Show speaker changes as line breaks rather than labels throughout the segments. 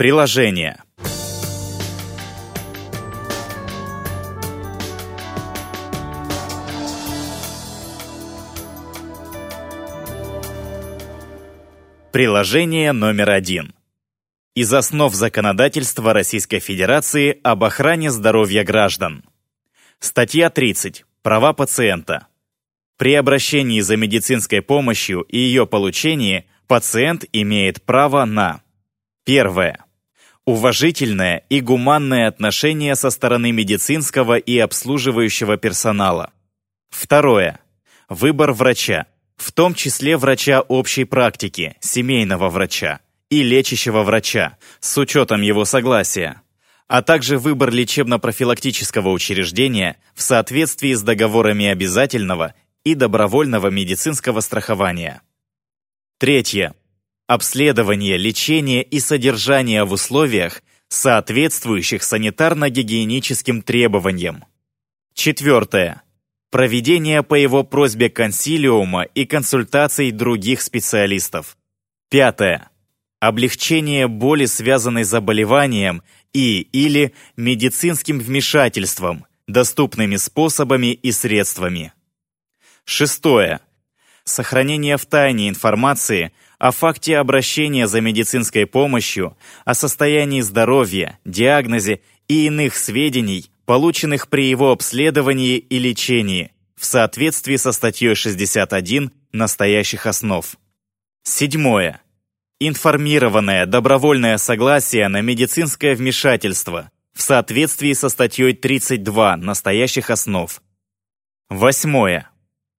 Приложение. Приложение номер один. Из основ законодательства Российской Федерации об охране здоровья граждан. Статья 30. Права пациента. При обращении за медицинской помощью и ее получении пациент имеет право на Первое. Уважительное и гуманное отношение со стороны медицинского и обслуживающего персонала. Второе. Выбор врача, в том числе врача общей практики, семейного врача и лечащего врача, с учетом его согласия, а также выбор лечебно-профилактического учреждения в соответствии с договорами обязательного и добровольного медицинского страхования. Третье. Обследование, лечение и содержание в условиях, соответствующих санитарно-гигиеническим требованиям. Четвертое проведение по его просьбе консилиума и консультаций других специалистов. Пятое. Облегчение боли, связанной с заболеванием и или медицинским вмешательством, доступными способами и средствами. Шестое. Сохранение в тайне информации о факте обращения за медицинской помощью, о состоянии здоровья, диагнозе и иных сведений, полученных при его обследовании и лечении, в соответствии со статьей 61 настоящих основ. Седьмое. Информированное добровольное согласие на медицинское вмешательство в соответствии со статьей 32 настоящих основ. Восьмое.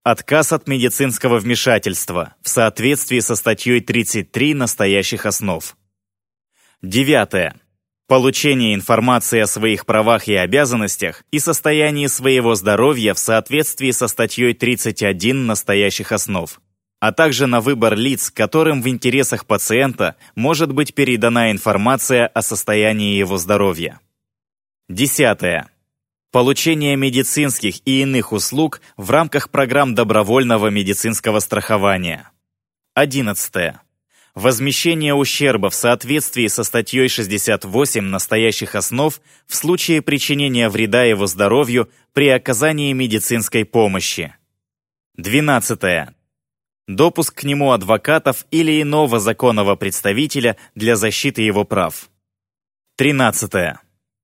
Отказ от медицинского вмешательства в соответствии со статьей 33 настоящих основ. Девятое. Получение информации о своих правах и обязанностях и состоянии своего здоровья в соответствии со статьей 31 настоящих основ, а также на выбор лиц, которым в интересах пациента может быть передана информация о состоянии его здоровья. Десятое. Получение медицинских и иных услуг в рамках программ добровольного медицинского страхования. Одиннадцатое возмещение ущерба в соответствии со статьей 68 настоящих основ в случае причинения вреда его здоровью при оказании медицинской помощи. 12. Допуск к нему адвокатов или иного законного представителя для защиты его прав. 13.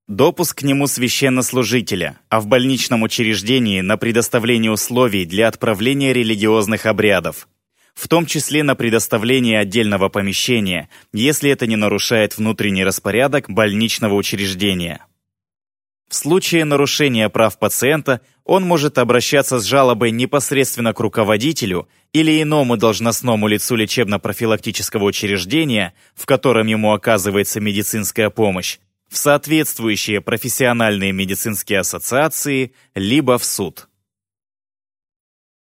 Допуск к нему священнослужителя, а в больничном учреждении на предоставление условий для отправления религиозных обрядов, в том числе на предоставление отдельного помещения, если это не нарушает внутренний распорядок больничного учреждения. В случае нарушения прав пациента он может обращаться с жалобой непосредственно к руководителю или иному должностному лицу лечебно-профилактического учреждения, в котором ему оказывается медицинская помощь, в соответствующие профессиональные медицинские ассоциации, либо в суд.